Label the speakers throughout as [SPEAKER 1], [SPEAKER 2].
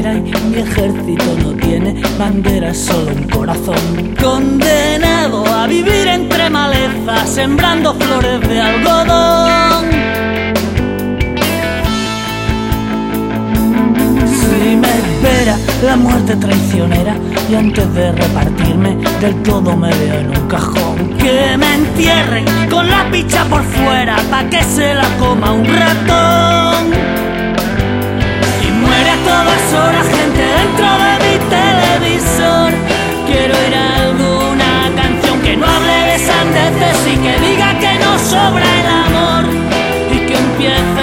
[SPEAKER 1] mi ejército no tiene bandera, solo un corazón. Condenado a vivir entre malezas, sembrando flores de algodón. Si me espera la muerte traicionera y antes de repartirme del todo me veo en un cajón que me entierren con la picha por fuera pa' que se la coma un ratón todas horas gente dentro de mi televisor. Quiero oír alguna canción que no hable de sandeces y que diga que no sobra el amor y que empiece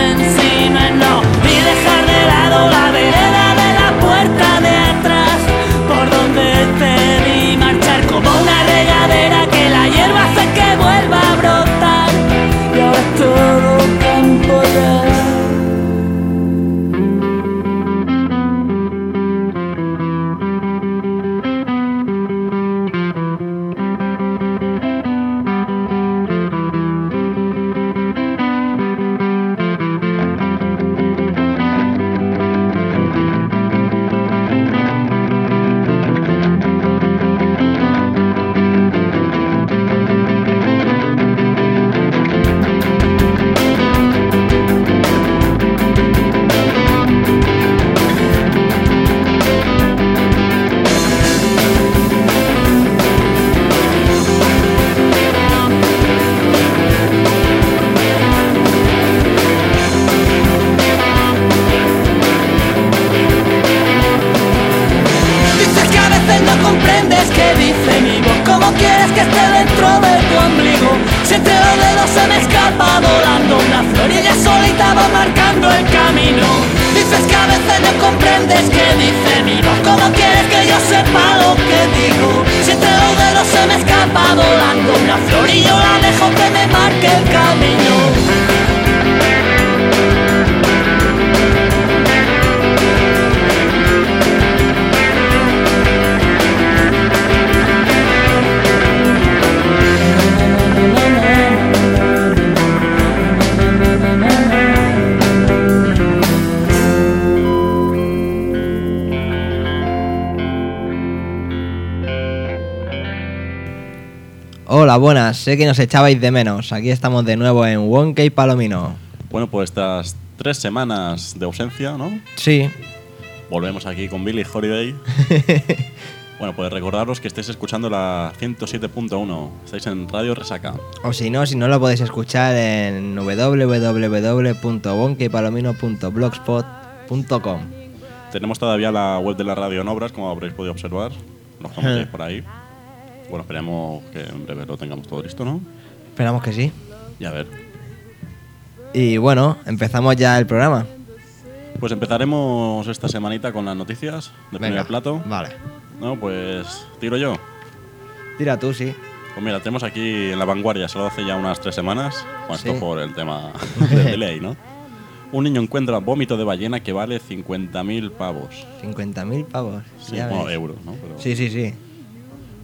[SPEAKER 2] sé que nos echabais de menos. Aquí estamos de nuevo en Wonka y Palomino.
[SPEAKER 3] Bueno, pues estas tres semanas de ausencia, ¿no?
[SPEAKER 2] Sí,
[SPEAKER 3] Volvemos aquí con Billy Holiday. bueno, pues recordaros que estáis escuchando la 107.1. Estáis en Radio Resaca.
[SPEAKER 2] o si no, si no lo podéis escuchar en www.wonkeypalomino.blogspot.com.
[SPEAKER 3] Tenemos todavía la web de la radio en obras, como habréis podido observar. Nos conocéis por ahí. Bueno, esperemos que en breve lo tengamos todo listo, ¿no?
[SPEAKER 2] Esperamos que sí.
[SPEAKER 3] Y a ver.
[SPEAKER 2] Y bueno, empezamos ya el programa.
[SPEAKER 3] Pues empezaremos esta semanita con las noticias de primer plato.
[SPEAKER 2] Vale.
[SPEAKER 3] No, pues tiro yo.
[SPEAKER 2] Tira tú, sí.
[SPEAKER 3] Pues mira, tenemos aquí en la vanguardia, solo hace ya unas tres semanas, con
[SPEAKER 2] Sí.
[SPEAKER 3] esto por el tema del delay, ¿no? Un niño encuentra vómito de ballena que vale 50.000 pavos.
[SPEAKER 2] 50.000 pavos.
[SPEAKER 3] Sí, bueno, euros, ¿no? Pero-
[SPEAKER 2] Sí, sí, sí.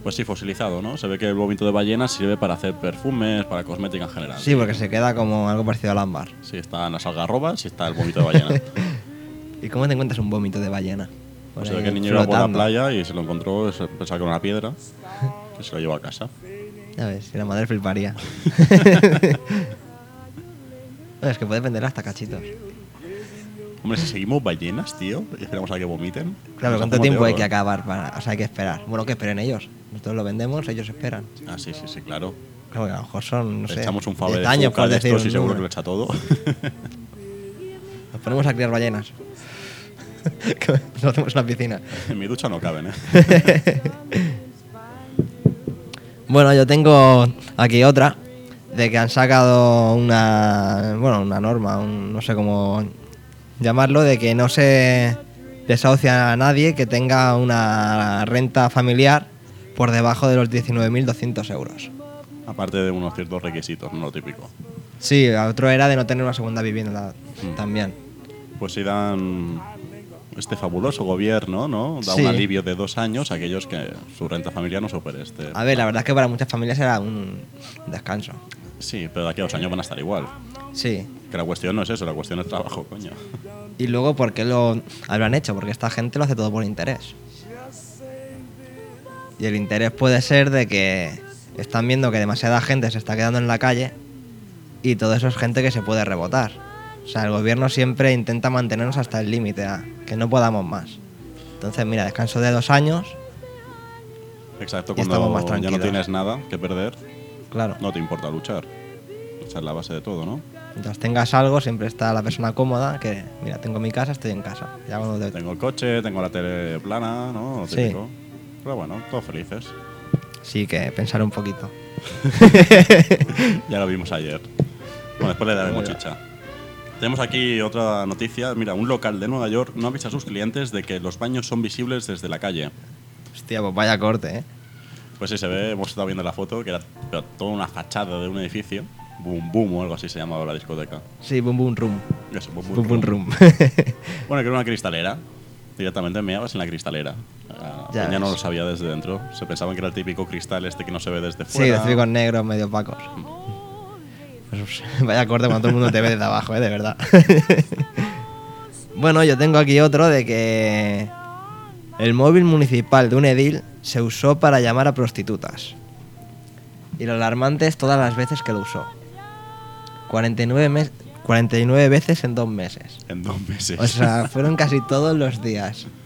[SPEAKER 3] Pues sí, fosilizado, ¿no? Se ve que el vómito de ballena sirve para hacer perfumes, para cosmética en general.
[SPEAKER 2] Sí, porque se queda como algo parecido al ámbar.
[SPEAKER 3] Sí, están las algarrobas y está el vómito de ballena.
[SPEAKER 2] ¿Y cómo te encuentras un vómito de ballena? Por
[SPEAKER 3] pues se ve que el niño iba por la
[SPEAKER 2] flotando.
[SPEAKER 3] playa y se lo encontró, se pensaba que era una piedra, que se lo llevó a casa.
[SPEAKER 2] Ya ves, si la madre fliparía. Es que puedes vender hasta cachitos.
[SPEAKER 3] Hombre, si seguimos ballenas, tío, y esperamos a que vomiten.
[SPEAKER 2] Claro, ¿cuánto tiempo hay que acabar? Para, o sea, hay que esperar. Bueno, que esperen ellos. Nosotros lo vendemos, ellos esperan.
[SPEAKER 3] Ah, sí, sí, sí, claro.
[SPEAKER 2] Que a lo mejor son, no sé,
[SPEAKER 3] echamos un fave
[SPEAKER 2] 10
[SPEAKER 3] de
[SPEAKER 2] años,
[SPEAKER 3] de
[SPEAKER 2] decir
[SPEAKER 3] estos y seguro que lo echa todo.
[SPEAKER 2] Nos ponemos a criar ballenas. Nos hacemos una piscina.
[SPEAKER 3] En mi ducha no caben, ¿eh?
[SPEAKER 2] Bueno, yo tengo aquí otra de que han sacado una, bueno, una norma, un- no sé cómo llamarlo, de que no se desahucia a nadie que tenga una renta familiar por debajo de los 19.200 euros.
[SPEAKER 3] Aparte de unos ciertos requisitos, no lo típico.
[SPEAKER 2] Sí, otro era de no tener una segunda vivienda
[SPEAKER 3] Mm.
[SPEAKER 2] también.
[SPEAKER 3] Pues si dan este fabuloso gobierno, ¿no? Da
[SPEAKER 2] Sí.
[SPEAKER 3] un alivio de dos años a aquellos que su renta familiar no supere este.
[SPEAKER 2] A ver, la verdad es que para muchas familias era un descanso.
[SPEAKER 3] Sí, pero de aquí a dos años van a estar igual.
[SPEAKER 2] Sí.
[SPEAKER 3] Que la cuestión no es eso, la cuestión es trabajo, coño.
[SPEAKER 2] Y luego, ¿por qué lo habrán hecho? Porque esta gente lo hace todo por interés. Y el interés puede ser de que están viendo que demasiada gente se está quedando en la calle y todo eso es gente que se puede rebotar. O sea, el gobierno siempre intenta mantenernos hasta el límite, a que no podamos más. Entonces, mira, descanso de dos años,
[SPEAKER 3] Exacto,
[SPEAKER 2] Y estamos más
[SPEAKER 3] cuando ya no tienes nada que perder,
[SPEAKER 2] claro.
[SPEAKER 3] no te importa luchar. Esa es la base de todo, ¿no?
[SPEAKER 2] Mientras tengas algo, siempre está la persona cómoda, que, mira, tengo mi casa, estoy en casa. Ya cuando te-
[SPEAKER 3] Tengo el coche, tengo la tele plana, ¿no?
[SPEAKER 2] Sí.
[SPEAKER 3] típico. Pero bueno, todos felices.
[SPEAKER 2] Sí, que pensar un poquito.
[SPEAKER 3] Ya lo vimos ayer. Bueno, después le daremos chicha. Tenemos aquí otra noticia. Mira, un local de Nueva York no avisa a sus clientes de que los baños son visibles desde la calle.
[SPEAKER 2] Hostia, pues vaya corte, ¿eh?
[SPEAKER 3] Pues sí, se ve, hemos estado viendo la foto, que era toda una fachada de un edificio. Boom Boom o algo así se llamaba la discoteca.
[SPEAKER 2] Sí, boom boom room.
[SPEAKER 3] Eso, Boom
[SPEAKER 2] Boom boom
[SPEAKER 3] Room.
[SPEAKER 2] room.
[SPEAKER 3] Bueno, que era una cristalera. Directamente meabas en la cristalera.
[SPEAKER 2] Ya
[SPEAKER 3] no lo sabía desde dentro. Se pensaban que era el típico cristal este que no se ve desde
[SPEAKER 2] sí,
[SPEAKER 3] fuera.
[SPEAKER 2] los típicos negros medio opacos. Pues, vaya corte cuando todo el mundo te ve desde abajo, ¿eh? De verdad. bueno, yo tengo aquí otro de que el móvil municipal de un edil se usó para llamar a prostitutas. Y lo alarmante es todas las veces que lo usó. 49, mes- 49 veces en dos meses.
[SPEAKER 3] En dos meses.
[SPEAKER 2] O sea, fueron casi todos los días.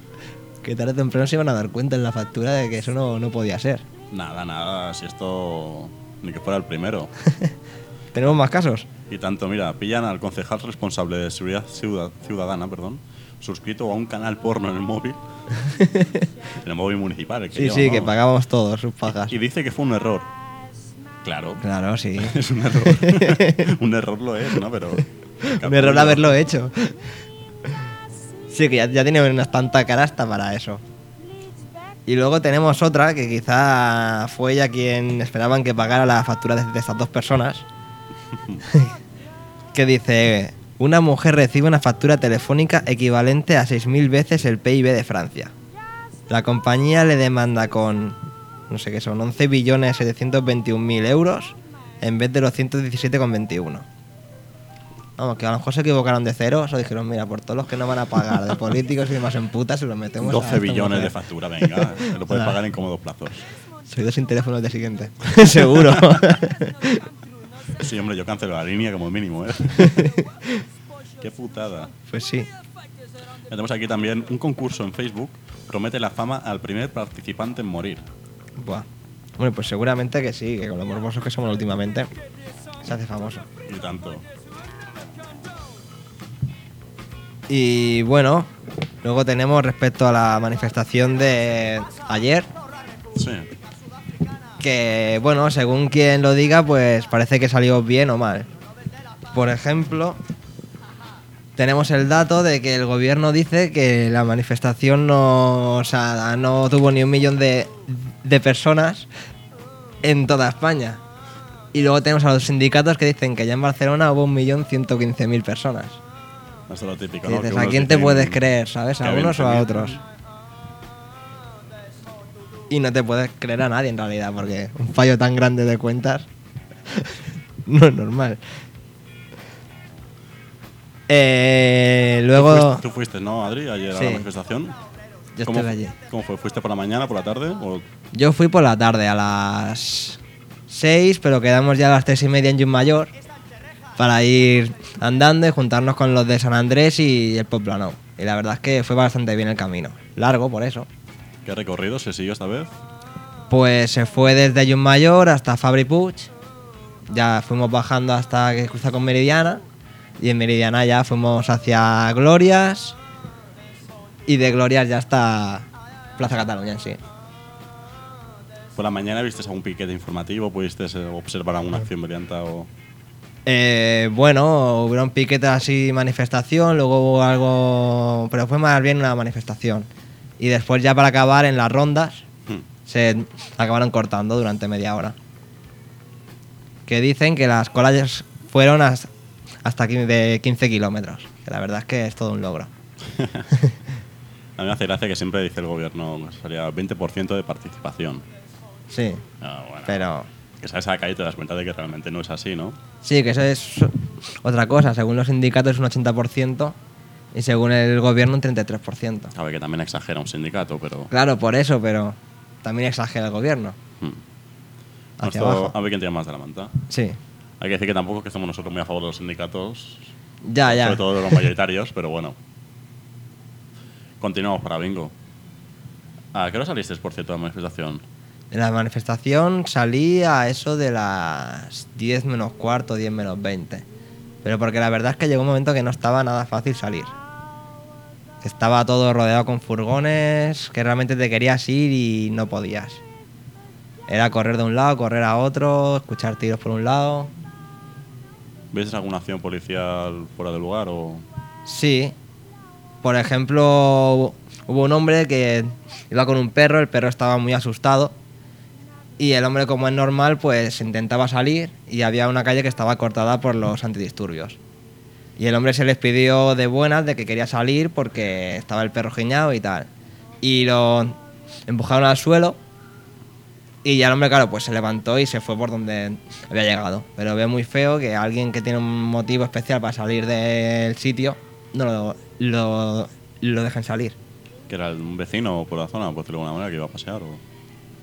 [SPEAKER 2] Que tarde o temprano se iban a dar cuenta en la factura de que eso no, no podía ser.
[SPEAKER 3] Nada, nada, si esto ni que fuera el primero.
[SPEAKER 2] ¿Tenemos más casos?
[SPEAKER 3] Y tanto, mira, pillan al concejal responsable de seguridad ciuda- ciudadana, perdón, suscrito a un canal porno en el móvil. en el móvil municipal. el que
[SPEAKER 2] Sí,
[SPEAKER 3] lleva,
[SPEAKER 2] sí,
[SPEAKER 3] ¿no?
[SPEAKER 2] que pagábamos todos sus pagas.
[SPEAKER 3] Y dice que fue un error. Claro,
[SPEAKER 2] Claro, sí.
[SPEAKER 3] es un error. un error lo es, ¿no? Pero.
[SPEAKER 2] Un error haberlo hecho. Sí, que ya, ya tiene una tanta carasta para eso. Y luego tenemos otra que quizá fue ella quien esperaban que pagara la factura de, de estas dos personas. que dice, una mujer recibe una factura telefónica equivalente a 6.000 veces el PIB de Francia. La compañía le demanda con, no sé qué son, 11 billones 721.000 euros en vez de los 117,21. Vamos, que a lo mejor se equivocaron de ceros o dijeron, mira, por todos los que no van a pagar de políticos y demás en putas, se los metemos a
[SPEAKER 3] 12
[SPEAKER 2] esta
[SPEAKER 3] billones
[SPEAKER 2] mujer".
[SPEAKER 3] de factura, venga. Te lo puedes pagar en cómodos plazos.
[SPEAKER 2] Soy dos sin teléfono el día siguiente. Seguro.
[SPEAKER 3] Sí, hombre, yo cancelo la línea como mínimo, ¿eh? Qué putada.
[SPEAKER 2] pues sí.
[SPEAKER 3] Tenemos aquí también un concurso en Facebook. Promete la fama al primer participante en morir.
[SPEAKER 2] Buah. Bueno, pues seguramente que sí, que con lo morbosos que somos últimamente, se hace famoso.
[SPEAKER 3] Y tanto.
[SPEAKER 2] Y bueno, luego tenemos respecto a la manifestación de ayer,
[SPEAKER 3] Sí.
[SPEAKER 2] que bueno, según quien lo diga, pues parece que salió bien o mal. Por ejemplo, tenemos el dato de que el gobierno dice que la manifestación no, o sea, no tuvo ni un millón de, de personas en toda España. Y luego tenemos a los sindicatos que dicen que ya en Barcelona hubo un millón ciento quince mil personas.
[SPEAKER 3] Esto es lo típico,
[SPEAKER 2] Que
[SPEAKER 3] ¿no?
[SPEAKER 2] dices, ¿A quién te puedes creer, sabes? ¿A unos o a
[SPEAKER 3] 20.000.
[SPEAKER 2] otros? Y no te puedes creer a nadie en realidad, porque un fallo tan grande de cuentas no es normal. Eh,
[SPEAKER 3] ¿Tú
[SPEAKER 2] luego,
[SPEAKER 3] fuiste, tú fuiste, ¿no, Adri, ayer a la manifestación?
[SPEAKER 2] yo
[SPEAKER 3] ¿Cómo,
[SPEAKER 2] estuve allí.
[SPEAKER 3] ¿Cómo fue? ¿Fuiste por la mañana, por la tarde? O
[SPEAKER 2] Yo fui por la tarde a las 6, pero quedamos ya a las 3 y media en Junmayor para ir andando y juntarnos con los de San Andrés y el Poblano. Y la verdad es que fue bastante bien el camino. Largo, por eso.
[SPEAKER 3] qué recorrido se siguió esta vez?
[SPEAKER 2] Pues se fue desde Mayor hasta Fabri Puig. Ya fuimos bajando hasta que cruza con Meridiana. Y en Meridiana ya fuimos hacia Glorias. y de glorias ya está Plaza Cataluña en sí.
[SPEAKER 3] Por la mañana viste algún piquete informativo, pudiste observar alguna acción violenta o...
[SPEAKER 2] Eh, bueno, hubo un piquete así, manifestación, luego hubo algo, pero fue más bien una manifestación. Y después ya para acabar en las rondas
[SPEAKER 3] Hmm.
[SPEAKER 2] se acabaron cortando durante media hora. Que dicen que las colas fueron has- hasta de 15 kilómetros. Que la verdad es que es todo un logro.
[SPEAKER 3] A mí me hace gracia que siempre dice el gobierno sería 20% de participación.
[SPEAKER 2] Sí,
[SPEAKER 3] Ah, bueno.
[SPEAKER 2] pero
[SPEAKER 3] Que sales a la calle y te das cuenta de que realmente no es así, ¿no?
[SPEAKER 2] sí, que eso es otra cosa. Según los sindicatos es un 80% y según el gobierno un 33%.
[SPEAKER 3] A ver, que también exagera un sindicato, pero...
[SPEAKER 2] Claro, por eso, pero también exagera el gobierno.
[SPEAKER 3] Hmm.
[SPEAKER 2] Hacia
[SPEAKER 3] Esto-
[SPEAKER 2] abajo.
[SPEAKER 3] A ver quién tiene más de la manta.
[SPEAKER 2] Sí.
[SPEAKER 3] Hay que decir que tampoco es que estamos nosotros muy a favor de los sindicatos,
[SPEAKER 2] Ya, ya.
[SPEAKER 3] sobre todo de los mayoritarios, pero bueno. Continuamos para Bingo. ¿A qué hora saliste, por cierto, de la manifestación?
[SPEAKER 2] En la manifestación salí a eso de las 10 menos cuarto, 10 menos 20. Pero porque la verdad es que llegó un momento que no estaba nada fácil salir. Estaba todo rodeado con furgones, que realmente te querías ir y no podías. Era correr de un lado, correr a otro, escuchar tiros por un lado.
[SPEAKER 3] ¿Ves alguna acción policial fuera del lugar o...?
[SPEAKER 2] Sí. Por ejemplo, hubo un hombre que iba con un perro, el perro estaba muy asustado. Y el hombre, como es normal, pues intentaba salir y había una calle que estaba cortada por los antidisturbios. Y el hombre se les pidió de buenas de que quería salir porque estaba el perro giñado y tal. Y lo empujaron al suelo y ya el hombre, claro, pues se levantó y se fue por donde había llegado. Pero ve muy feo que alguien que tiene un motivo especial para salir del sitio no lo, lo, lo dejen salir.
[SPEAKER 3] ¿Que era un vecino por la zona, por decirlo de alguna manera, que iba a pasear o...?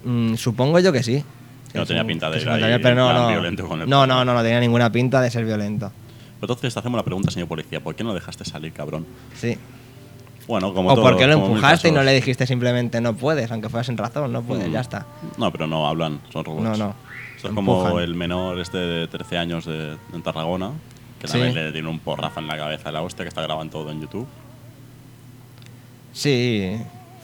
[SPEAKER 2] Mm, supongo yo que sí.
[SPEAKER 3] Que no tenía
[SPEAKER 2] un-
[SPEAKER 3] pinta de
[SPEAKER 2] que se
[SPEAKER 3] ir ahí
[SPEAKER 2] encontraría, pero no, no.
[SPEAKER 3] violento con el
[SPEAKER 2] no, no, no, no tenía ninguna pinta de ser violento.
[SPEAKER 3] Entonces te hacemos la pregunta, señor policía, ¿por qué no dejaste salir, cabrón?
[SPEAKER 2] Sí.
[SPEAKER 3] Bueno, como
[SPEAKER 2] O
[SPEAKER 3] todo-
[SPEAKER 2] porque lo empujaste y no le dijiste simplemente no puedes, aunque fuera sin razón, no puedes,
[SPEAKER 3] Mm.
[SPEAKER 2] ya está.
[SPEAKER 3] No, pero no hablan, son robots.
[SPEAKER 2] No, no.
[SPEAKER 3] Esto es como el menor este de 13 años de, en Tarragona, que
[SPEAKER 2] Sí.
[SPEAKER 3] también le tiene un porrazo en la cabeza a la hostia, que está grabando todo en YouTube.
[SPEAKER 2] Sí,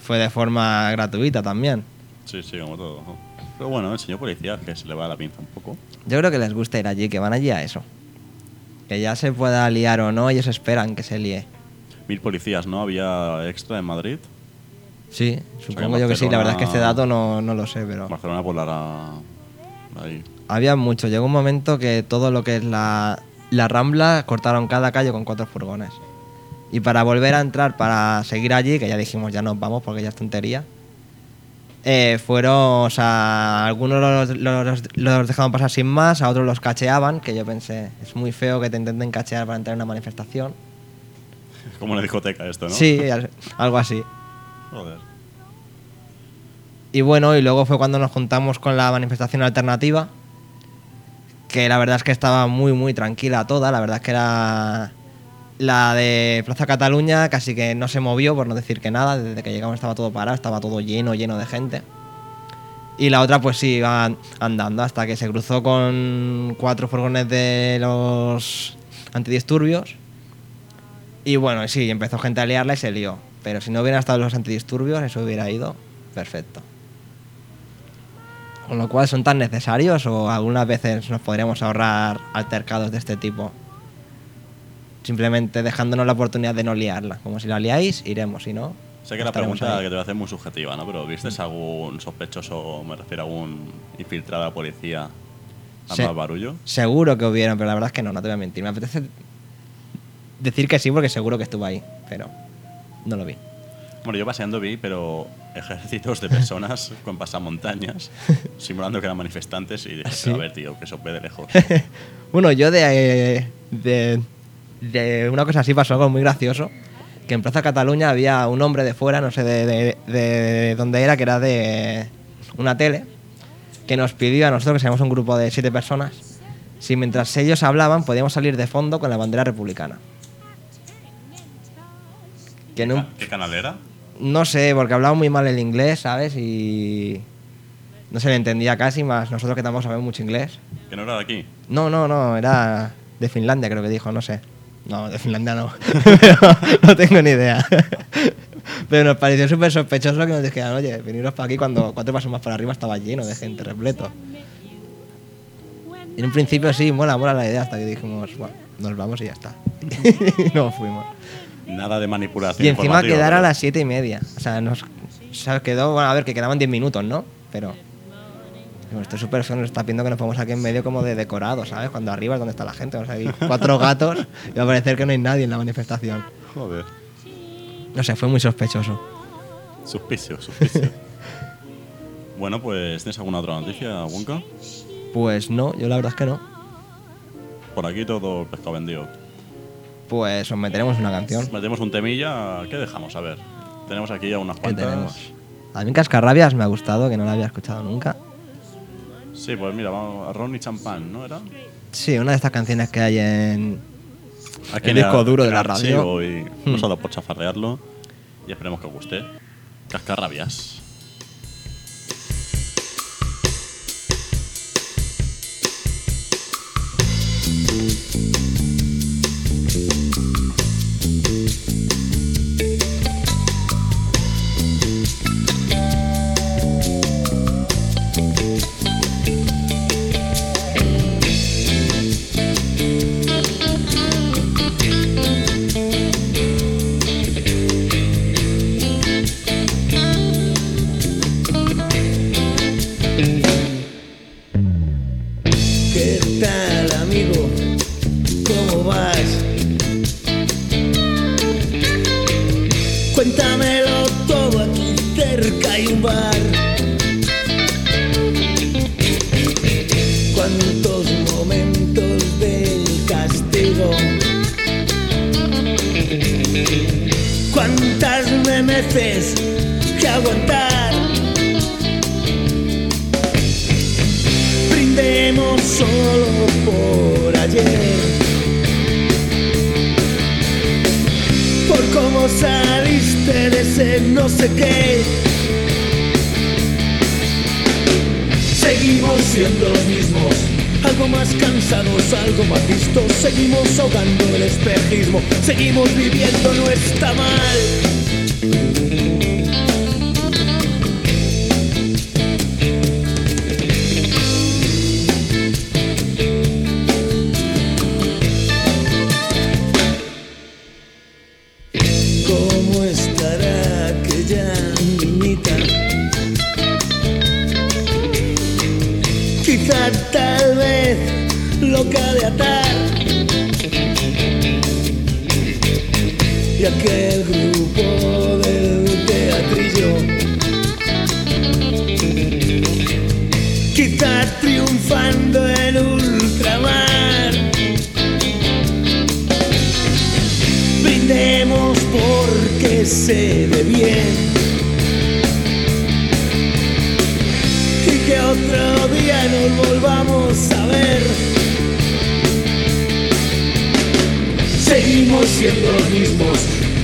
[SPEAKER 2] fue de forma gratuita también.
[SPEAKER 3] Sí, sí, como todo. ¿no? Pero bueno, el señor policía, que se le va la pinza un poco.
[SPEAKER 2] Yo creo que les gusta ir allí, que van allí a eso. Que ya se pueda liar o no, ellos esperan que se líe.
[SPEAKER 3] Mil policías, ¿no? Había extra en Madrid.
[SPEAKER 2] Sí, supongo yo que sí. La verdad es que este dato no, no lo sé, pero...
[SPEAKER 3] Barcelona por la... Ahí.
[SPEAKER 2] Había mucho. Llegó un momento que todo lo que es la, la Rambla cortaron cada calle con cuatro furgones. Y para volver a entrar, para seguir allí, que ya dijimos ya nos vamos porque ya es tontería, eh, fueron, o sea, algunos los, los, los dejaban pasar sin más, a otros los cacheaban, que yo pensé, es muy feo que te intenten cachear para entrar en una manifestación.
[SPEAKER 3] Como una discoteca esto, ¿no?
[SPEAKER 2] Sí, al- algo así.
[SPEAKER 3] Joder.
[SPEAKER 2] Y bueno, y luego fue cuando nos juntamos con la manifestación alternativa, que la verdad es que estaba muy, muy tranquila toda. La verdad es que era la de Plaza Cataluña, casi que no se movió, por no decir que nada. Desde que llegamos estaba todo parado, estaba todo lleno, lleno de gente. Y la otra, pues sí, iba andando hasta que se cruzó con cuatro furgones de los antidisturbios. Y bueno, sí, empezó gente a liarla y se lió. Pero si no hubieran estado los antidisturbios, eso hubiera ido perfecto. Con lo cual, ¿son tan necesarios o algunas veces nos podríamos ahorrar altercados de este tipo? Simplemente dejándonos la oportunidad de no liarla. Como si la liáis, iremos, si no.
[SPEAKER 3] Sé que la pregunta
[SPEAKER 2] ahí.
[SPEAKER 3] que te voy a hacer es muy subjetiva, ¿no? Pero ¿viste algún sospechoso, me refiero a algún infiltrado de la policía más barullo?
[SPEAKER 2] Seguro que hubieron, pero la verdad es que no, no te voy a mentir. Me apetece decir que sí porque seguro que estuvo ahí, pero no lo vi.
[SPEAKER 3] Bueno, yo paseando vi, pero ejércitos de personas con pasamontañas simulando que eran manifestantes y dije,
[SPEAKER 2] ¿Sí?
[SPEAKER 3] pero a ver, tío, que eso ve de lejos.
[SPEAKER 2] bueno, yo de, de, de una cosa así pasó algo muy gracioso. Que en Plaza Cataluña había un hombre de fuera, no sé de, de- de dónde era, que era de una tele, que nos pidió a nosotros, que seamos un grupo de siete personas, si mientras ellos hablaban podíamos salir de fondo con la bandera republicana. Que un,
[SPEAKER 3] ¿Qué canal era?
[SPEAKER 2] no sé, porque hablaba muy mal el inglés, ¿sabes? Y no se le entendía casi, más nosotros que tampoco sabemos mucho inglés.
[SPEAKER 3] Que no era de aquí.
[SPEAKER 2] No, no, no, era de Finlandia, creo que dijo, no sé. No, de Finlandia no. no tengo ni idea. Pero nos pareció súper sospechoso que nos dijeran, oye, veniros para aquí cuando cuatro pasos más para arriba estaba lleno de gente, repleto. Y en un principio sí, mola, mola la idea, hasta que dijimos, bueno, nos vamos y ya está. y nos fuimos.
[SPEAKER 3] Nada de manipulación.
[SPEAKER 2] Y encima
[SPEAKER 3] informativa,
[SPEAKER 2] quedar a las siete y media. O sea, nos o sea, quedó, bueno, a ver, que quedaban 10 minutos, ¿no? Pero. Bueno, Esto es súper feo, nos está pidiendo que nos pongamos aquí en medio como de decorado, ¿sabes? Cuando arriba es donde está la gente. O sea, hay cuatro gatos y va a parecer que no hay nadie en la manifestación.
[SPEAKER 3] Joder.
[SPEAKER 2] No sé, fue muy sospechoso.
[SPEAKER 3] Suspicio, suspicio. bueno, pues, ¿tienes alguna otra noticia, Wonka?
[SPEAKER 2] Pues no, yo la verdad es que no.
[SPEAKER 3] Por aquí todo pescado vendido.
[SPEAKER 2] Pues os meteremos una canción.
[SPEAKER 3] Metemos un temilla. ¿Qué dejamos? A ver. Tenemos aquí ya unas
[SPEAKER 2] ¿Qué
[SPEAKER 3] cuantas.
[SPEAKER 2] tenemos? A mí Cascarrabias me ha gustado, que no la había escuchado nunca.
[SPEAKER 3] Sí, pues mira, vamos a Ron y Champán, ¿no era?
[SPEAKER 2] Sí, una de estas canciones que hay en.
[SPEAKER 3] Aquí
[SPEAKER 2] El
[SPEAKER 3] en
[SPEAKER 2] disco duro de la radio.
[SPEAKER 3] Y
[SPEAKER 2] Hmm.
[SPEAKER 3] por chafardearlo. Y esperemos que os guste. Cascarrabias.
[SPEAKER 4] ¿Qué ¿Cuántas memeces que aguantar? brindemos solo por ayer. Por cómo saliste de ese no sé qué. Seguimos siendo los mismos, algo más cansados, algo más listos. Seguimos ahogando el espejismo, seguimos viviendo, no está mal. ¿Cómo estará aquella niñita? Quizá tal vez loca de atar. Y aquel triunfando en ultramar. brindemos porque se ve bien y que otro día nos volvamos a ver. Seguimos siendo los mismos,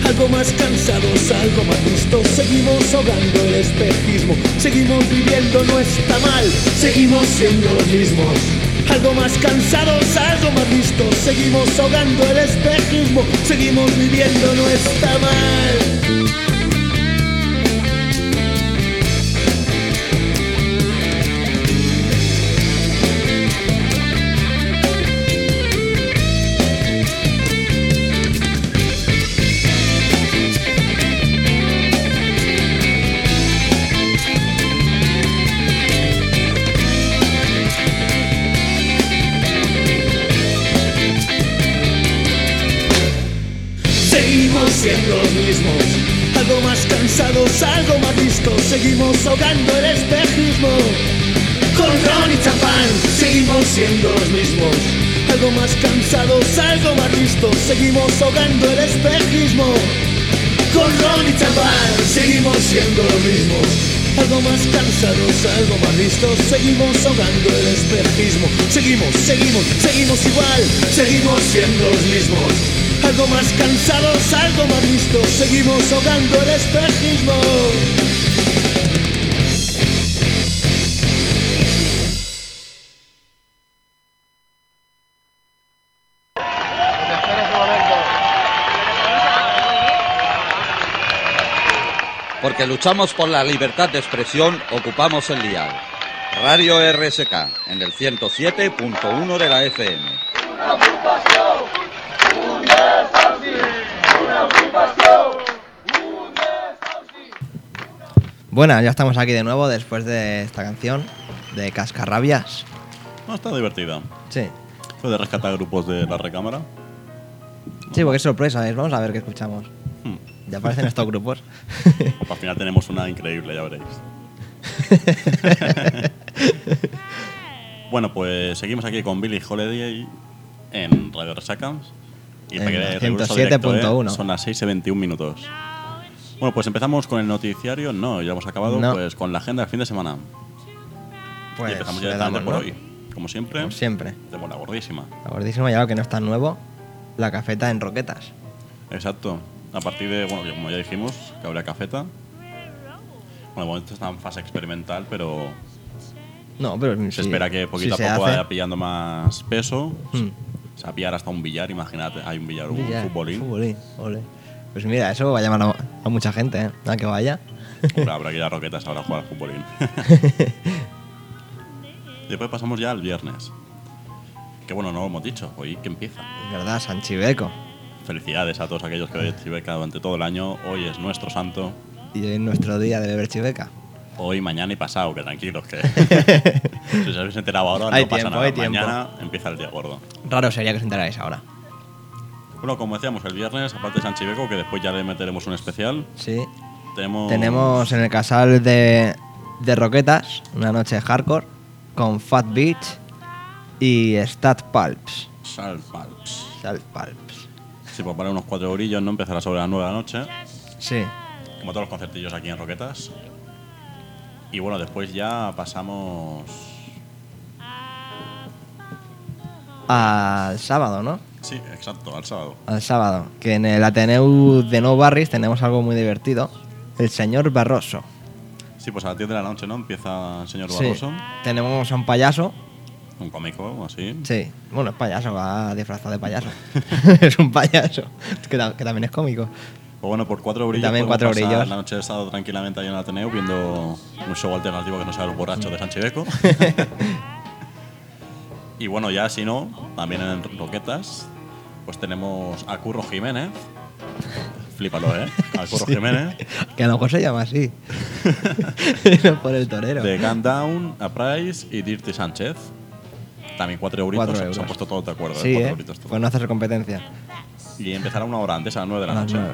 [SPEAKER 4] algo más cansados, algo más listos. Seguimos ahogando el espejismo, seguimos viviendo, no está mal. Seguimos siendo los mismos, algo más cansados, algo más listos. Seguimos ahogando el espejismo, seguimos viviendo, no está mal. Seguimos ahogando el espejismo. Con ron y champán, seguimos siendo los mismos, algo más cansados, algo más listos. Seguimos ahogando el espejismo. Con ron y champán, seguimos siendo los mismos. Algo más cansados, algo más listos, seguimos ahogando el espejismo. Seguimos, seguimos, seguimos igual, seguimos siendo los mismos. Algo más cansados, algo más listos, seguimos ahogando el espejismo.
[SPEAKER 5] Porque luchamos por la libertad de expresión, ocupamos el dial. Radio RSK, en el 107.1 de la FM.
[SPEAKER 2] Bueno, ya estamos aquí de nuevo después de esta canción de Cascarrabias.
[SPEAKER 3] No, está divertida.
[SPEAKER 2] Sí.
[SPEAKER 3] Fue de rescatar grupos de la recámara.
[SPEAKER 2] Sí, porque es sorpresa, ¿eh? Vamos a ver qué escuchamos. Ya aparecen estos grupos.
[SPEAKER 3] Al final tenemos una increíble, ya veréis. bueno, pues seguimos aquí con Billy Holiday en Radio Resacams. Y
[SPEAKER 2] En
[SPEAKER 3] para que
[SPEAKER 2] la
[SPEAKER 3] veáis riguroso directo, ¿eh?
[SPEAKER 2] 107.1.
[SPEAKER 3] Son las 6 y 21 minutos. Bueno, pues empezamos con el noticiario. No, ya hemos acabado
[SPEAKER 2] No.
[SPEAKER 3] pues con la agenda del fin de semana.
[SPEAKER 2] Pues
[SPEAKER 3] y empezamos
[SPEAKER 2] le
[SPEAKER 3] directamente
[SPEAKER 2] damos,
[SPEAKER 3] por
[SPEAKER 2] ¿no?
[SPEAKER 3] hoy. Como siempre,
[SPEAKER 2] Como siempre.
[SPEAKER 3] de buena gordísima.
[SPEAKER 2] La gordísima, ya lo que no es tan nuevo, la cafeta en roquetas.
[SPEAKER 3] Exacto. A partir de, bueno, como ya dijimos, que habrá cafeta. Bueno, de momento está en fase experimental, pero
[SPEAKER 2] No, pero
[SPEAKER 3] se espera que poquito
[SPEAKER 2] si
[SPEAKER 3] a poco
[SPEAKER 2] hace-
[SPEAKER 3] vaya pillando más peso.
[SPEAKER 2] Hmm.
[SPEAKER 3] Se va a pillar hasta un billar, imagínate. Hay un billar, un
[SPEAKER 2] Billar,
[SPEAKER 3] futbolín.
[SPEAKER 2] futbolín, ole. Pues mira, eso va a llamar a, a mucha gente, ¿eh? A que vaya.
[SPEAKER 3] Hombre, habrá que ir a Roquetas ahora a jugar al futbolín. Después pasamos ya al viernes. Que bueno, no lo hemos dicho. Hoy que empieza.
[SPEAKER 2] Es verdad, San Chiveco.
[SPEAKER 3] Felicidades a todos aquellos que veis Chiveca durante todo el año. Hoy es nuestro santo.
[SPEAKER 2] Y hoy es nuestro día de beber chiveca.
[SPEAKER 3] Hoy, mañana y pasado, que tranquilos, que si os habéis enterado ahora,
[SPEAKER 2] Hay
[SPEAKER 3] no pasa
[SPEAKER 2] tiempo,
[SPEAKER 3] nada.
[SPEAKER 2] hay tiempo.
[SPEAKER 3] Mañana empieza el día gordo.
[SPEAKER 2] Raro sería que os enterarais ahora.
[SPEAKER 3] Bueno, como decíamos, el viernes, aparte de San Chiveco, que después ya le meteremos un especial,
[SPEAKER 2] Sí.
[SPEAKER 3] tenemos.
[SPEAKER 2] Tenemos en el casal de, de Roquetas una noche hardcore con Fat Beach y Stat Pulps.
[SPEAKER 3] Salt Pulps.
[SPEAKER 2] Stat Pulps.
[SPEAKER 3] Si unos cuatro orillos, ¿no? Empezará sobre las 9 de la noche.
[SPEAKER 2] Sí.
[SPEAKER 3] Como todos los concertillos aquí en Roquetas. Y bueno, después ya pasamos.
[SPEAKER 2] Al sábado, ¿no?
[SPEAKER 3] Sí, exacto, al sábado.
[SPEAKER 2] Al sábado. Que en el Ateneu de Nou Barris tenemos algo muy divertido. El señor Barroso.
[SPEAKER 3] Sí, pues a las 10 de la noche, ¿no? Empieza el señor
[SPEAKER 2] Sí.
[SPEAKER 3] Barroso,
[SPEAKER 2] Tenemos a un payaso.
[SPEAKER 3] Un cómico así.
[SPEAKER 2] Sí. Bueno, es payaso, va disfrazado de payaso. es un payaso. Que, ta- que también es cómico.
[SPEAKER 3] Pues bueno, por cuatro brillos.
[SPEAKER 2] también cuatro
[SPEAKER 3] pasar
[SPEAKER 2] brillos.
[SPEAKER 3] La noche de sábado tranquilamente ahí en el Ateneo viendo un show alternativo que no sea los borrachos de Sanchiveco. y bueno, ya si no, también en Roquetas, pues tenemos a Curro Jiménez. Flípalo, ¿eh? A Curro
[SPEAKER 2] Sí.
[SPEAKER 3] Jiménez.
[SPEAKER 2] Que a lo mejor se llama así. por el torero.
[SPEAKER 3] De Gun Down, A Price y Dirty Sánchez. También cuatro euritos.
[SPEAKER 2] Cuatro
[SPEAKER 3] Se
[SPEAKER 2] euros.
[SPEAKER 3] han puesto todos de acuerdo.
[SPEAKER 2] Sí, ¿eh?
[SPEAKER 3] euritos todos.
[SPEAKER 2] Pues no hacer competencia.
[SPEAKER 3] Y empezará una hora antes, a las 9 de la noche.
[SPEAKER 2] nueve.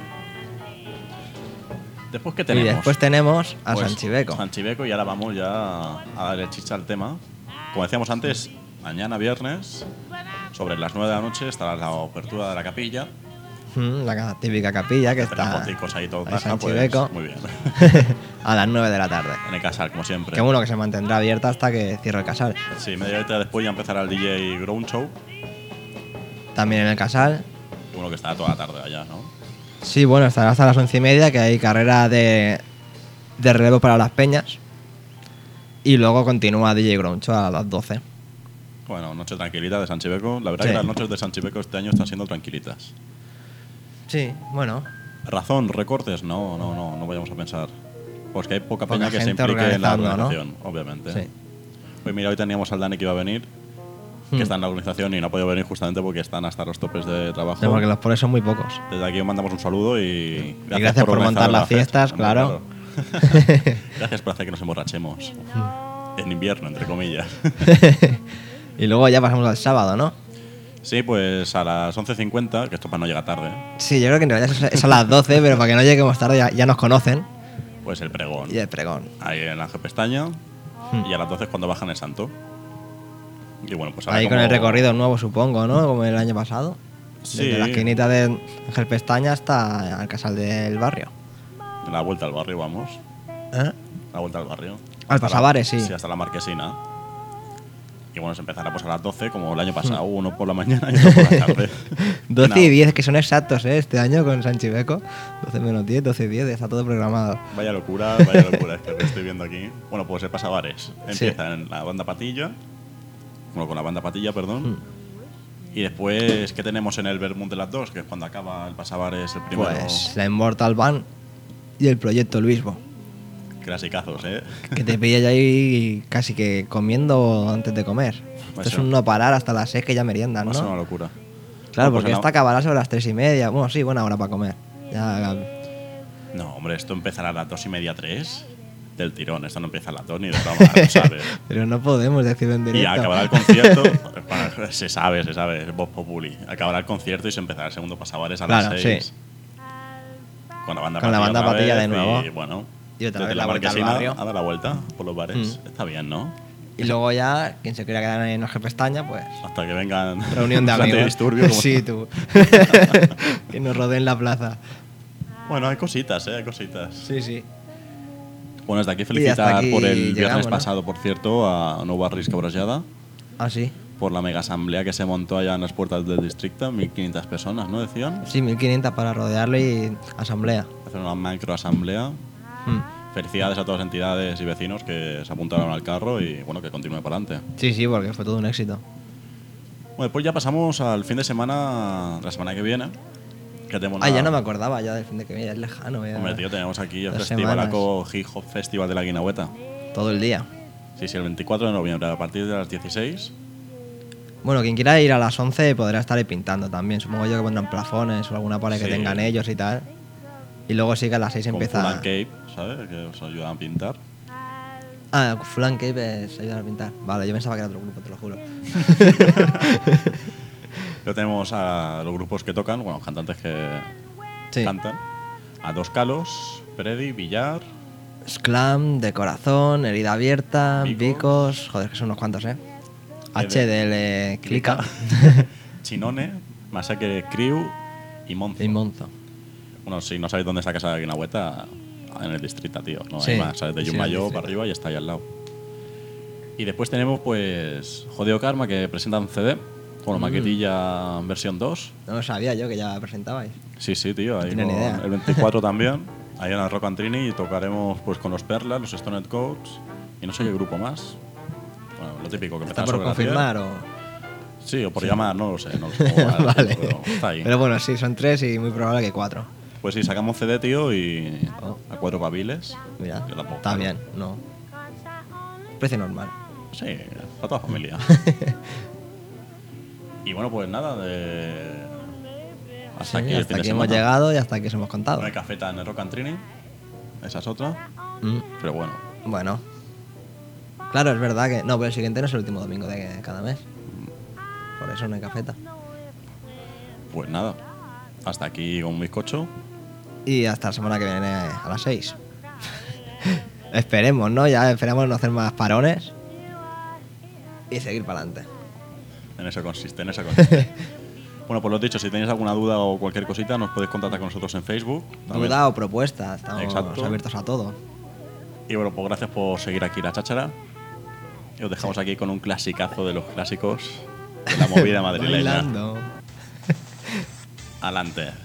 [SPEAKER 3] Después, ¿qué
[SPEAKER 2] Y
[SPEAKER 3] tenemos?
[SPEAKER 2] después tenemos a
[SPEAKER 3] Pues,
[SPEAKER 2] San Chiveco.
[SPEAKER 3] San Chiveco y ahora vamos ya a darle chicha al tema. Como decíamos antes, mañana viernes, sobre las 9 de la noche, estará la apertura de la capilla.
[SPEAKER 2] Mm, La ca- típica capilla que está
[SPEAKER 3] foticos ahí todo
[SPEAKER 2] ahí San
[SPEAKER 3] pues,
[SPEAKER 2] Chiveco.
[SPEAKER 3] Muy bien.
[SPEAKER 2] a las 9 de la tarde.
[SPEAKER 3] en el casal, como siempre.
[SPEAKER 2] Que bueno que se mantendrá abierta hasta que cierre el casal.
[SPEAKER 3] Sí, media horita después ya empezará el DJ Ground Show.
[SPEAKER 2] También en el casal.
[SPEAKER 3] Uno que estará toda la tarde allá, ¿no?
[SPEAKER 2] Sí, bueno, estará hasta las once y media, que hay carrera de, de relevo para las peñas. Y luego continúa DJ Groncho a las 12.
[SPEAKER 3] Bueno, noche tranquilita de San Chiveco. La verdad
[SPEAKER 2] Sí.
[SPEAKER 3] que las noches de San Chiveco este año están siendo tranquilitas.
[SPEAKER 2] Sí, bueno.
[SPEAKER 3] ¿Razón? ¿Recortes? No, no, no, no vayamos a pensar. Pues que hay poca,
[SPEAKER 2] Poca
[SPEAKER 3] peña que se implique en la organización, obviamente.
[SPEAKER 2] Sí.
[SPEAKER 3] Hoy mira, hoy teníamos al Dani que iba a venir, que
[SPEAKER 2] Hmm.
[SPEAKER 3] está en la organización y no ha podido venir justamente porque están hasta los topes de trabajo.
[SPEAKER 2] Sí, porque los poles son muy pocos.
[SPEAKER 3] Desde aquí os mandamos un saludo y gracias,
[SPEAKER 2] gracias por
[SPEAKER 3] organizar
[SPEAKER 2] montar
[SPEAKER 3] la
[SPEAKER 2] las fiestas,
[SPEAKER 3] Hombre,
[SPEAKER 2] claro.
[SPEAKER 3] gracias por hacer que nos emborrachemos. en invierno, entre comillas.
[SPEAKER 2] y luego ya pasamos al sábado, ¿no?
[SPEAKER 3] Sí, pues a las 11.50, que esto para no llegar tarde,
[SPEAKER 2] Sí, yo creo que en realidad es- a las 12, pero para que no lleguemos tarde ya, ya nos conocen.
[SPEAKER 3] pues el pregón.
[SPEAKER 2] Y el pregón.
[SPEAKER 3] Ahí en Ángel Pestaña
[SPEAKER 2] Hmm.
[SPEAKER 3] y a las 12 es cuando bajan el santo. Y bueno, pues ahora
[SPEAKER 2] Ahí con el recorrido nuevo, supongo, ¿no? Como el año pasado.
[SPEAKER 3] Sí.
[SPEAKER 2] Desde la esquinita de Ángel Pestaña hasta el casal del barrio.
[SPEAKER 3] La vuelta al barrio, vamos.
[SPEAKER 2] ¿Eh?
[SPEAKER 3] La vuelta al barrio.
[SPEAKER 2] Al
[SPEAKER 3] la-
[SPEAKER 2] Pasabares, sí.
[SPEAKER 3] Sí, hasta la marquesina. Y bueno, se empezará pues a las 12, como el año pasado, uno por la mañana y otro por la tarde.
[SPEAKER 2] 12
[SPEAKER 3] No,
[SPEAKER 2] y 10, que son exactos, ¿eh? Este año con Sanchiveco. 12 menos 10, 12 y 10, está todo programado.
[SPEAKER 3] Vaya locura, vaya locura, es que lo estoy viendo aquí. Bueno, pues el Pasabares empieza en la banda Patilla. Bueno, con la banda Patilla, perdón.
[SPEAKER 2] Mm.
[SPEAKER 3] Y después, ¿qué tenemos en el Vermont de las dos? Que es cuando acaba el Pasabares el primero.
[SPEAKER 2] Pues la Immortal Band y el proyecto Luisbo.
[SPEAKER 3] Clasicazos, ¿eh?
[SPEAKER 2] Que te pilla ya ahí casi que comiendo antes de comer. Esto es un no parar hasta las 6 que ya meriendan,
[SPEAKER 3] a ser una
[SPEAKER 2] ¿no?
[SPEAKER 3] locura.
[SPEAKER 2] Claro,
[SPEAKER 3] pues
[SPEAKER 2] porque
[SPEAKER 3] no.
[SPEAKER 2] esta acabará sobre las 3 y media. Bueno, sí, buena hora para comer. Ya,
[SPEAKER 3] No, hombre, esto empezará a las dos y media, tres del tirón. Esto no empieza a las dos ni de broma, lo sabes.
[SPEAKER 2] pero no podemos decirlo en
[SPEAKER 3] Y
[SPEAKER 2] directo.
[SPEAKER 3] acabará el concierto. bueno, se sabe, se sabe, es Voz Populi. Acabará el concierto y se empezará el segundo pasabares a
[SPEAKER 2] Claro,
[SPEAKER 3] las
[SPEAKER 2] sí.
[SPEAKER 3] 6. Con la banda
[SPEAKER 2] Con la banda Patilla de nuevo.
[SPEAKER 3] Y bueno,
[SPEAKER 2] Y otra
[SPEAKER 3] desde
[SPEAKER 2] vez
[SPEAKER 3] la
[SPEAKER 2] la
[SPEAKER 3] marquesina
[SPEAKER 2] barrio.
[SPEAKER 3] a dar la vuelta por los bares.
[SPEAKER 2] Mm.
[SPEAKER 3] Está bien, ¿no?
[SPEAKER 2] Y luego ya, quien se quiera quedar en Oje Pestaña, pues
[SPEAKER 3] Hasta que vengan
[SPEAKER 2] reunión de amigos. sí, tú. que nos rodeen la plaza.
[SPEAKER 3] Bueno, hay cositas, ¿eh? Hay cositas.
[SPEAKER 2] Sí, sí.
[SPEAKER 3] Bueno, desde aquí felicitar
[SPEAKER 2] aquí
[SPEAKER 3] por el
[SPEAKER 2] llegamos,
[SPEAKER 3] viernes
[SPEAKER 2] ¿no?
[SPEAKER 3] pasado, por cierto, a Nou Barris Cabrallada
[SPEAKER 2] Ah, sí.
[SPEAKER 3] por la mega asamblea que se montó allá en las puertas del distrito, 1500 personas, ¿no? Decían.
[SPEAKER 2] Sí, 1500 para rodearlo y asamblea.
[SPEAKER 3] Hacer una macro asamblea.
[SPEAKER 2] Mm.
[SPEAKER 3] Felicidades a todas las entidades y vecinos que se apuntaron al carro y bueno, que continúe para adelante.
[SPEAKER 2] Sí, sí, porque fue todo un éxito.
[SPEAKER 3] Bueno, después ya pasamos al fin de semana, la semana que viene. Que tenemos
[SPEAKER 2] Ah, ya no me acordaba ya del fin de que viene, ya es lejano. Ya.
[SPEAKER 3] Hombre, tío, tenemos aquí el
[SPEAKER 2] Dos
[SPEAKER 3] Festivalaco Hip Hop Festival de la Guinahueta.
[SPEAKER 2] Todo el día.
[SPEAKER 3] Sí, sí, el 24 de noviembre a partir de las 16.
[SPEAKER 2] Bueno, quien quiera ir a las 11 podrá estar ahí pintando también. Supongo yo que pondrán plafones o alguna pared que
[SPEAKER 3] Sí.
[SPEAKER 2] tengan ellos y tal. Y luego sí que a las 6
[SPEAKER 3] Con
[SPEAKER 2] empieza.
[SPEAKER 3] Full and Cape, ¿sabes? Que os ayudan a pintar.
[SPEAKER 2] Ah, Fulan Cave es ayudar a pintar. Vale, yo pensaba que era otro grupo, te lo juro.
[SPEAKER 3] Luego tenemos a los grupos que tocan, bueno, cantantes que
[SPEAKER 2] Sí.
[SPEAKER 3] cantan. A Dos Calos, Predi, Villar,
[SPEAKER 2] Sclam, De Corazón, Herida Abierta,
[SPEAKER 3] Vicos.
[SPEAKER 2] Vicos. Joder, que son unos cuantos, ¿eh? HDL Clica
[SPEAKER 3] Chinone, Masacre Crew y Monzo.
[SPEAKER 2] y Monzo.
[SPEAKER 3] Bueno, si no sabéis dónde está Casa de la Guinahueta, en el distrito, tío. No
[SPEAKER 2] Sí,
[SPEAKER 3] hay más. ¿sabes? De
[SPEAKER 2] sí,
[SPEAKER 3] Yumayo
[SPEAKER 2] distrito.
[SPEAKER 3] para arriba y está ahí al lado. Y después tenemos, pues, Jodeo Karma, que presenta un CD. Bueno,
[SPEAKER 2] Mm.
[SPEAKER 3] maquetilla versión 2.
[SPEAKER 2] No lo sabía yo que ya presentabais.
[SPEAKER 3] Sí, sí, tío. Ahí con
[SPEAKER 2] idea.
[SPEAKER 3] El 24 también. Ahí en el Rock and Trini y tocaremos pues con los Perlas, los Stoned Coats y no sé qué grupo más. Bueno, lo típico que
[SPEAKER 2] ¿Está por confirmar o...?
[SPEAKER 3] Sí, o por llamar, no lo sé. No lo sé
[SPEAKER 2] vale.
[SPEAKER 3] pero está ahí.
[SPEAKER 2] Pero bueno, sí, son tres y muy probable que cuatro.
[SPEAKER 3] Pues sí, sacamos CD, tío, y
[SPEAKER 2] Oh.
[SPEAKER 3] a cuatro pabiles.
[SPEAKER 2] Mira,
[SPEAKER 3] Yo tampoco,
[SPEAKER 2] está bien, no. Precio normal.
[SPEAKER 3] Sí, para toda familia. y bueno, pues nada, de... hasta
[SPEAKER 2] Sí,
[SPEAKER 3] aquí
[SPEAKER 2] hasta aquí hemos llegado y hasta aquí os hemos contado.
[SPEAKER 3] No hay cafeta en el Rock and Trini, esa es otra,
[SPEAKER 2] Mm,
[SPEAKER 3] pero bueno.
[SPEAKER 2] Bueno. Claro, es verdad que... No, pero el siguiente no es el último domingo de cada mes. Por eso no hay cafeta.
[SPEAKER 3] Pues nada, hasta aquí con un bizcocho.
[SPEAKER 2] Y hasta la semana que viene a las 6. Esperemos, ¿no? Ya esperemos no hacer más parones. Y seguir para adelante.
[SPEAKER 3] En eso consiste, en eso consiste. bueno, pues lo dicho, si tenéis alguna duda o cualquier cosita, nos podéis contactar con nosotros en Facebook. también.
[SPEAKER 2] Duda o propuesta, estamos
[SPEAKER 3] Exacto.
[SPEAKER 2] abiertos a todo.
[SPEAKER 3] Y bueno, pues gracias por seguir aquí la cháchara. Y os dejamos aquí con un clasicazo de los clásicos de la movida madrileña. Adelante.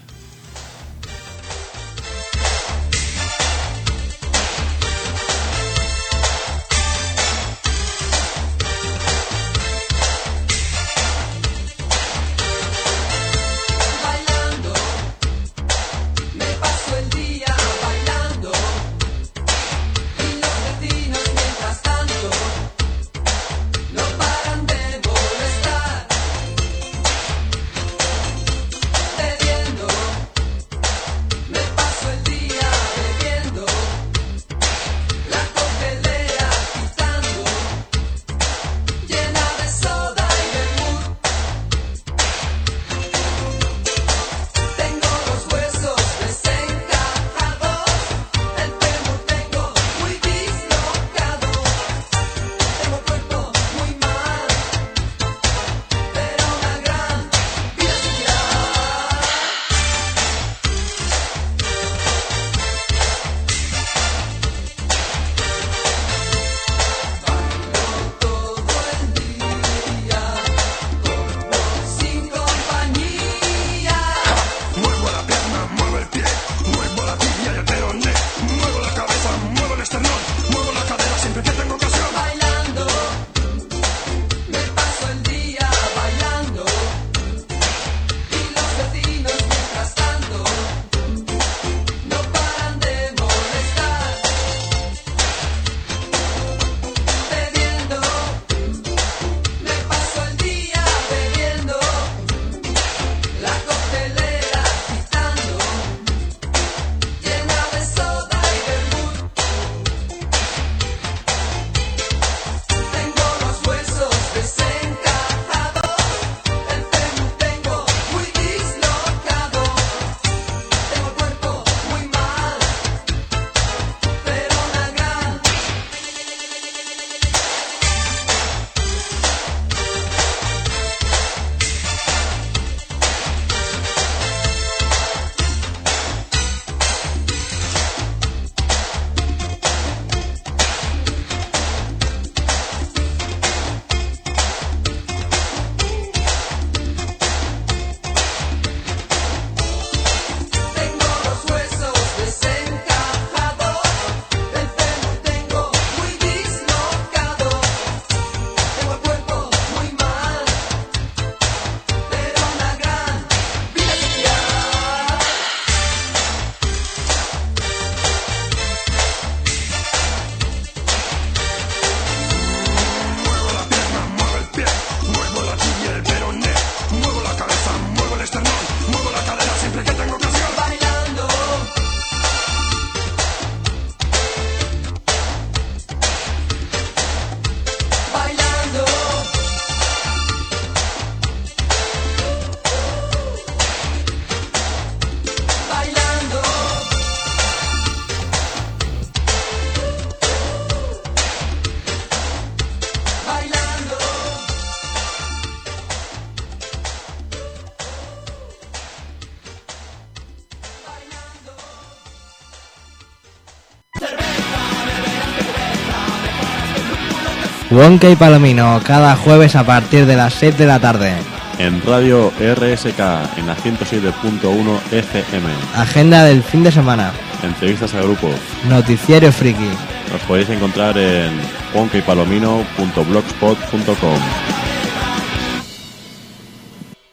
[SPEAKER 2] Wonka y Palomino, cada jueves a partir de las 6 de la tarde.
[SPEAKER 3] En Radio RSK, en la 107.1 FM.
[SPEAKER 2] Agenda del fin de semana.
[SPEAKER 3] Entrevistas a grupos.
[SPEAKER 2] Noticiero Friki.
[SPEAKER 3] Nos podéis encontrar en wonkeypalomino.blogspot.com.